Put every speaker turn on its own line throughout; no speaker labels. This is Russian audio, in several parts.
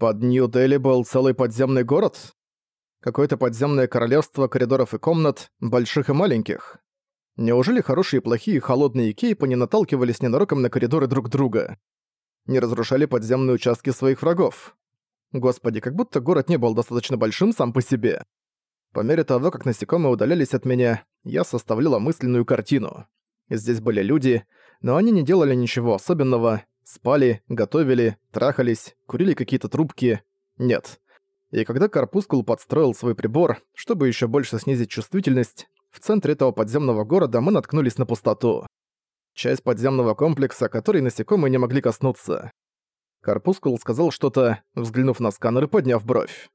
Под Нью-Дели был целый подземный город? Какое-то подземное королевство коридоров и комнат, больших и маленьких. Неужели хорошие, плохие, холодные кейпы не наталкивались ненароком на коридоры друг друга? Не разрушали подземные участки своих врагов? Господи, как будто город не был достаточно большим сам по себе. По мере того, как насекомые удалялись от меня, я составляла мысленную картину. Здесь были люди, но они не делали ничего особенного, спали, готовили, трахались, курили какие-то трубки. Нет. И когда Карпускул подстроил свой прибор, чтобы еще больше снизить чувствительность, в центре этого подземного города мы наткнулись на пустоту. Часть подземного комплекса, который насекомые не могли коснуться. Карпускул сказал что-то, взглянув на сканер и подняв бровь.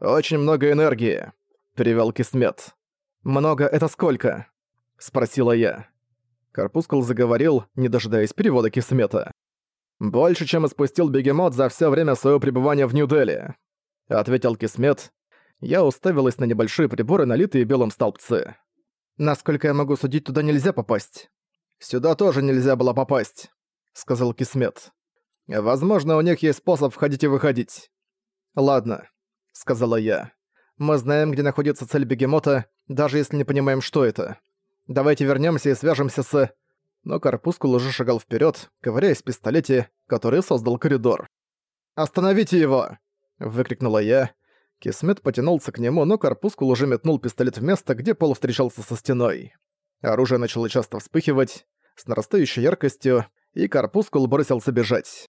«Очень много энергии», — перевел Кисмет. «Много — это сколько?» — спросила я. Карпускул заговорил, не дожидаясь перевода Кисмета. «Больше, чем испустил бегемот за все время своего пребывания в Нью-Дели», — ответил Кисмет. Я уставилась на небольшие приборы, налитые белым столбцы. «Насколько я могу судить, туда нельзя попасть». «Сюда тоже нельзя было попасть», — сказал Кисмет. «Возможно, у них есть способ входить и выходить». «Ладно», — сказала я. «Мы знаем, где находится цель бегемота, даже если не понимаем, что это. Давайте вернемся и свяжемся с...» Но Карпускул уже шагал вперед, ковыряясь в пистолете, который создал коридор. «Остановите его!» — выкрикнула я. Кисмет потянулся к нему, но Карпускул уже метнул пистолет в место, где пол встречался со стеной. Оружие начало часто вспыхивать, с нарастающей яркостью, и Карпускул бросился бежать.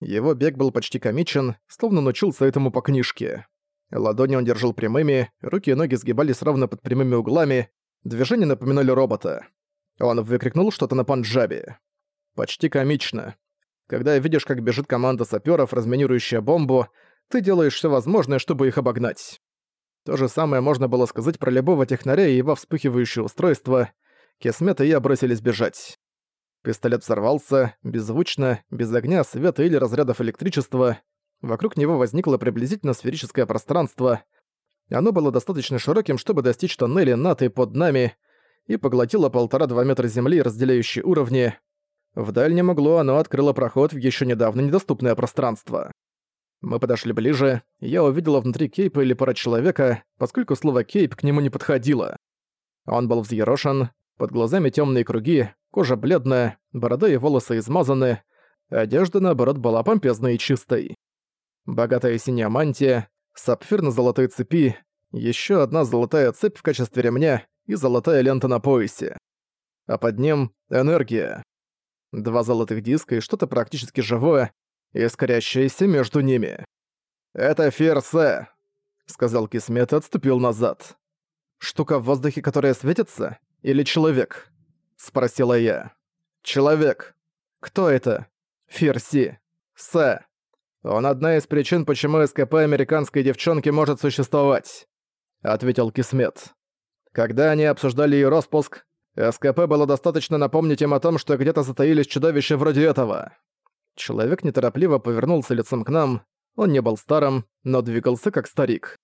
Его бег был почти комичен, словно научился этому по книжке. Ладони он держал прямыми, руки и ноги сгибались ровно под прямыми углами, движения напоминали робота. Он выкрикнул что-то на панджабе. Почти комично. Когда видишь, как бежит команда саперов, разминирующая бомбу, ты делаешь все возможное, чтобы их обогнать. То же самое можно было сказать про любого технаря и его вспыхивающее устройство. Кесмет и я бросились бежать. Пистолет взорвался, беззвучно, без огня, света или разрядов электричества. Вокруг него возникло приблизительно сферическое пространство. Оно было достаточно широким, чтобы достичь тоннеля над и под нами, и поглотило полтора-два метра земли, разделяющие уровни. В дальнем углу оно открыло проход в еще недавно недоступное пространство. Мы подошли ближе, и я увидела внутри Кейпа или пара человека, поскольку слово «кейп» к нему не подходило. Он был взъерошен, под глазами темные круги, кожа бледная, борода и волосы измазаны, одежда, наоборот, была помпезной и чистой. Богатая синяя мантия, сапфирно-золотые цепи, еще одна золотая цепь в качестве ремня и золотая лента на поясе. А под ним — энергия. Два золотых диска и что-то практически живое, искрящееся между ними. «Это Ферсе», — сказал Кисмет и отступил назад. «Штука в воздухе, которая светится? Или человек?» — спросила я. «Человек. Кто это?» «Ферси. Сэ. Он одна из причин, почему СКП американской девчонки может существовать», — ответил Кисмет. Когда они обсуждали ее распуск, СКП было достаточно напомнить им о том, что где-то затаились чудовища вроде этого. Человек неторопливо повернулся лицом к нам. Он не был старым, но двигался как старик.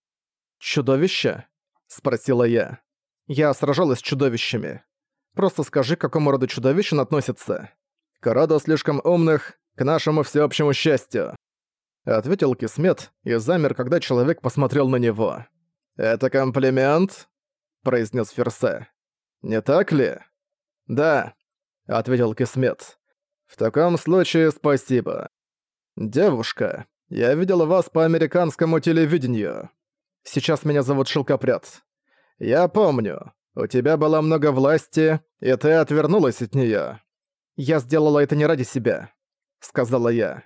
«Чудовище?» — спросила я. «Я сражалась с чудовищами. Просто скажи, к какому роду чудовищ он относится. К роду слишком умных, к нашему всеобщему счастью». Ответил Кисмет и замер, когда человек посмотрел на него. «Это комплимент?» — произнес Ферсе. «Не так ли?» «Да», — ответил Кисмет. «В таком случае спасибо. Девушка, я видел вас по американскому телевидению. Сейчас меня зовут Шелкопряд. Я помню, у тебя было много власти, и ты отвернулась от неё. Я сделала это не ради себя», — сказала я.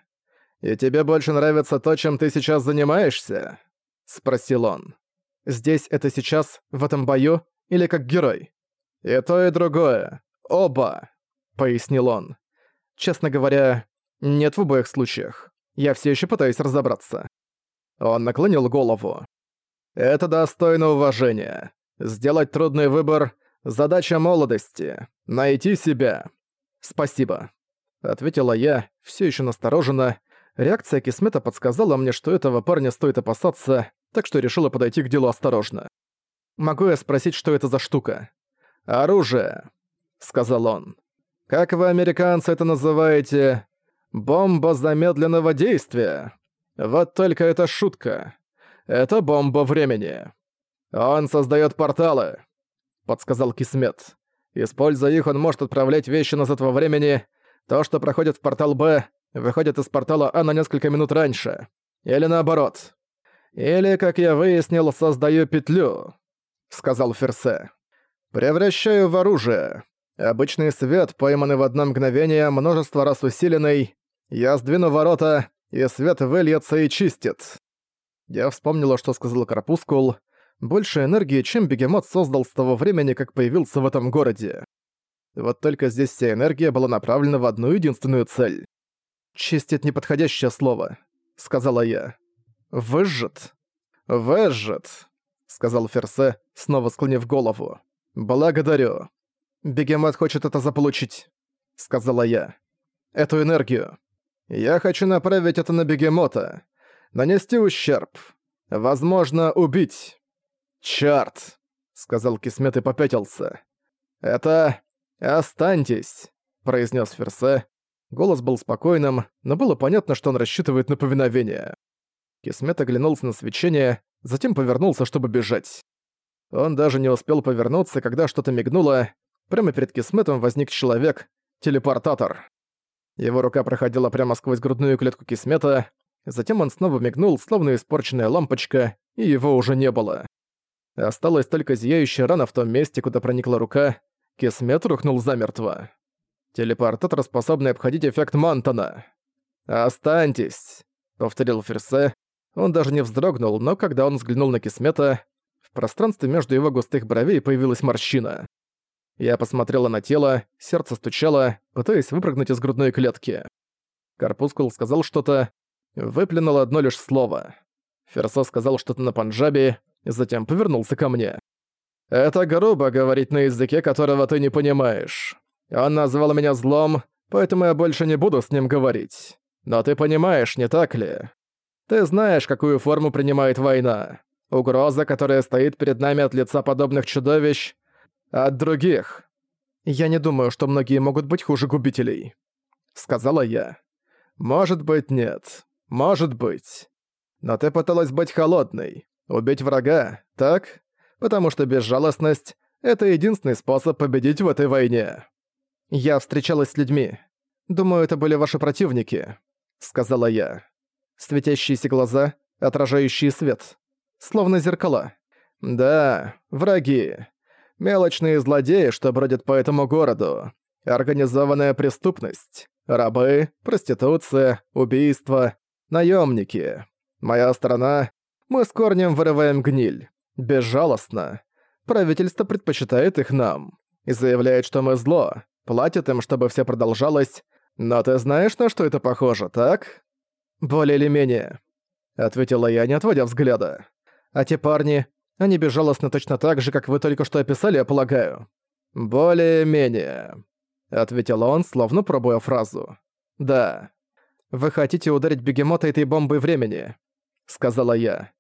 «И тебе больше нравится то, чем ты сейчас занимаешься?» — спросил он. «Здесь это сейчас, в этом бою, или как герой?» «И то, и другое. Оба», — пояснил он. Честно говоря, нет в обоих случаях. Я все еще пытаюсь разобраться. Он наклонил голову. Это достойно уважения. Сделать трудный выбор — задача молодости. Найти себя. Спасибо. Ответила я, все еще настороженно. Реакция Кисмета подсказала мне, что этого парня стоит опасаться, так что решила подойти к делу осторожно. «Могу я спросить, что это за штука?» «Оружие», — сказал он. «Как вы, американцы, это называете? Бомба замедленного действия. Вот только это шутка. Это бомба времени. Он создает порталы, подсказал Кисмет. Используя их, он может отправлять вещи назад во времени. То, что проходит в портал Б, выходит из портала А на несколько минут раньше. Или наоборот. Или, как я выяснил, создаю петлю, сказал Ферсе. Превращаю в оружие. Обычный свет, пойманный в одно мгновение, множество раз усиленный. Я сдвину ворота, и свет выльется и чистит. Я вспомнила, что сказал Карпускул. Больше энергии, чем бегемот создал с того времени, как появился в этом городе. Вот только здесь вся энергия была направлена в одну единственную цель. «Чистит неподходящее слово», — сказала я. «Выжжет». «Выжжет», — сказал Ферсе, снова склонив голову. «Благодарю. Бегемот хочет это заполучить», — сказала я. «Эту энергию. Я хочу направить это на бегемота. Нанести ущерб. Возможно, убить». «Чёрт!» — сказал Кисмет и попятился. «Это... останьтесь!» — произнес Ферсе. Голос был спокойным, но было понятно, что он рассчитывает на повиновение. Кисмет оглянулся на свечение, затем повернулся, чтобы бежать. Он даже не успел повернуться, когда что-то мигнуло. Прямо перед Кисметом возник человек, телепортатор. Его рука проходила прямо сквозь грудную клетку Кисмета, затем он снова мигнул, словно испорченная лампочка, и его уже не было. Осталась только зияющая рана в том месте, куда проникла рука. Кисмет рухнул замертво. Телепортатор, способный обходить эффект Мантона. «Останьтесь», — повторил Ферсе. Он даже не вздрогнул, но когда он взглянул на Кисмета, в пространстве между его густых бровей появилась морщина. Я посмотрела на тело, сердце стучало, пытаясь выпрыгнуть из грудной клетки. Карпускул сказал что-то, выплюнул одно лишь слово. Ферсо сказал что-то на панджаби, затем повернулся ко мне. «Это грубо говорить на языке, которого ты не понимаешь. Он назвал меня злом, поэтому я больше не буду с ним говорить. Но ты понимаешь, не так ли? Ты знаешь, какую форму принимает война. Угроза, которая стоит перед нами от лица подобных чудовищ, от других. Я не думаю, что многие могут быть хуже губителей», — сказала я. «Может быть, нет. Может быть. Но ты пыталась быть холодной. Убить врага, так? Потому что безжалостность — это единственный способ победить в этой войне. Я встречалась с людьми. Думаю, это были ваши противники, сказала я. Светящиеся глаза, отражающие свет. Словно зеркала. Да, враги. Мелочные злодеи, что бродят по этому городу. Организованная преступность. Рабы, проституция, убийства, наемники. Моя страна мы с корнем вырываем гниль. Безжалостно. Правительство предпочитает их нам. И заявляет, что мы зло. Платит им, чтобы все продолжалось. Но ты знаешь, на что это похоже, так? Более или менее. Ответила я, не отводя взгляда. А те парни, они безжалостны точно так же, как вы только что описали, я полагаю. Более-менее. Ответил он, словно пробуя фразу. Да. Вы хотите ударить бегемота этой бомбой времени, сказала я.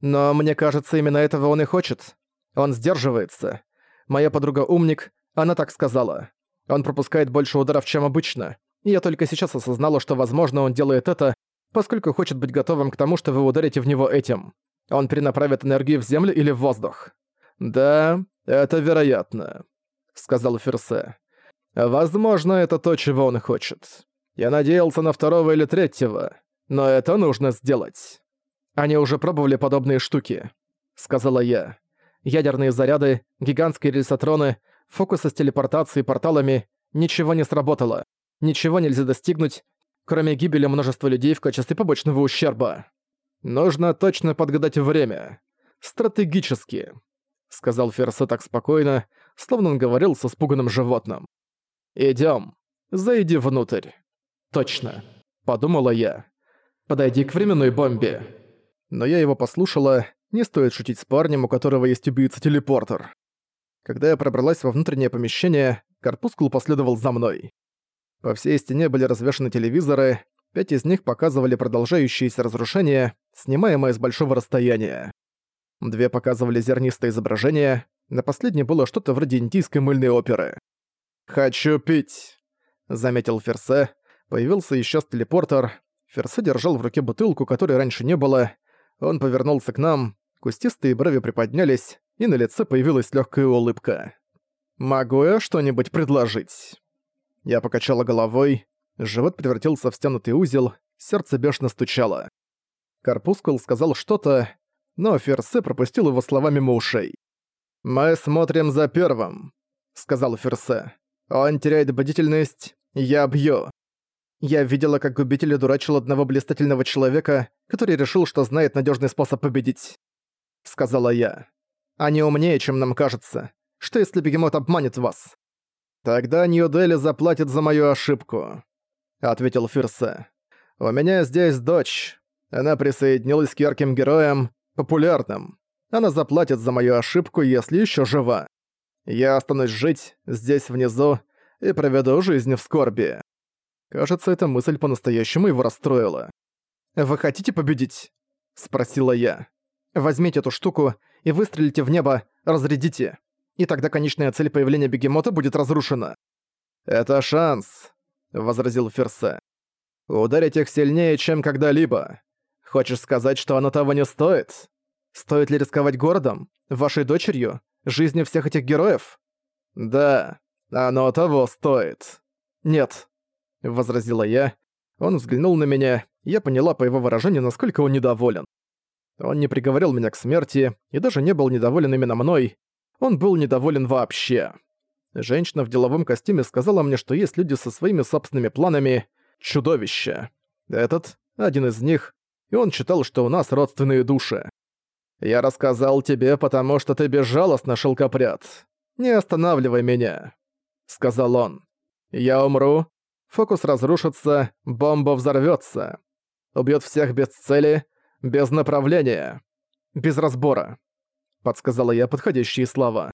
Но мне кажется, именно этого он и хочет. Он сдерживается. Моя подруга умник, она так сказала. Он пропускает больше ударов, чем обычно. Я только сейчас осознала, что, возможно, он делает это, поскольку хочет быть готовым к тому, что вы ударите в него этим. Он перенаправит энергию в землю или в воздух. «Да, это вероятно», — сказал Ферсе. «Возможно, это то, чего он хочет. Я надеялся на второго или третьего, но это нужно сделать». Они уже пробовали подобные штуки», — сказала я. «Ядерные заряды, гигантские рельсотроны, фокусы с телепортацией порталами — ничего не сработало. Ничего нельзя достигнуть, кроме гибели множества людей в качестве побочного ущерба. Нужно точно подгадать время. Стратегически», — сказал Ферсе так спокойно, словно он говорил с испуганным животным. «Идём. Зайди внутрь». «Точно», — подумала я. «Подойди к временной бомбе» но я его послушала, не стоит шутить с парнем, у которого есть убийца-телепортер. Когда я пробралась во внутреннее помещение, корпускул последовал за мной. По всей стене были развешаны телевизоры, пять из них показывали продолжающиеся разрушения, снимаемые с большого расстояния. Две показывали зернистое изображение, на последней было что-то вроде индийской мыльной оперы. «Хочу пить», — заметил Ферсе. Появился еще телепортер. Ферсе держал в руке бутылку, которой раньше не было. Он повернулся к нам, кустистые брови приподнялись, и на лице появилась легкая улыбка. «Могу я что-нибудь предложить?» Я покачала головой, живот превратился в стянутый узел, сердце бешено стучало. Карпускул сказал что-то, но Ферсе пропустил его слова мимо ушей. «Мы смотрим за первым», — сказал Ферсе. «Он теряет бдительность, я бью». Я видела, как губитель дурачил одного блистательного человека, который решил, что знает надежный способ победить. Сказала я. Они умнее, чем нам кажется. Что если бегемот обманет вас? Тогда Нью-Дели заплатит за мою ошибку, ответил Фирсе. У меня здесь дочь. Она присоединилась к ярким героям, популярным. Она заплатит за мою ошибку, если еще жива. Я останусь жить здесь внизу и проведу жизнь в скорби. Кажется, эта мысль по-настоящему его расстроила. «Вы хотите победить?» — спросила я. «Возьмите эту штуку и выстрелите в небо, разрядите. И тогда конечная цель появления бегемота будет разрушена». «Это шанс», — возразил Ферсе. «Ударить их сильнее, чем когда-либо. Хочешь сказать, что оно того не стоит? Стоит ли рисковать городом, вашей дочерью, жизнью всех этих героев? Да, оно того стоит. Нет, возразила я. Он взглянул на меня, я поняла по его выражению, насколько он недоволен. Он не приговорил меня к смерти и даже не был недоволен именно мной. Он был недоволен вообще. Женщина в деловом костюме сказала мне, что есть люди со своими собственными планами — чудовища. Этот — один из них, и он считал, что у нас родственные души. «Я рассказал тебе, потому что ты безжалостно, шелкопряд. Не останавливай меня», — сказал он. «Я умру, фокус разрушится, бомба взорвётся. Убьёт всех без цели, без направления, без разбора», — подсказала я подходящие слова.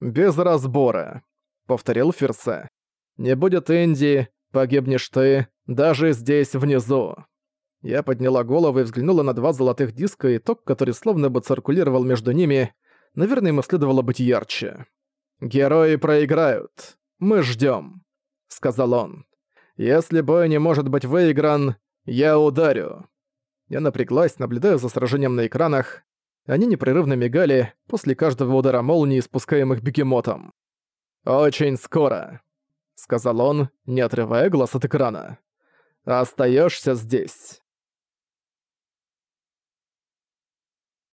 «Без разбора», — повторил Ферсе. «Не будет Инди, погибнешь ты, даже здесь внизу». Я подняла голову и взглянула на два золотых диска и ток, который словно бы циркулировал между ними. Наверное, ему следовало быть ярче. «Герои проиграют. Мы ждём», — сказал он. Если бой не может быть выигран, я ударю. Я напряглась, наблюдая за сражением на экранах. Они непрерывно мигали после каждого удара молнии, спускаемых бегемотом. «Очень скоро», — сказал он, не отрывая глаз от экрана. «Остаёшься здесь».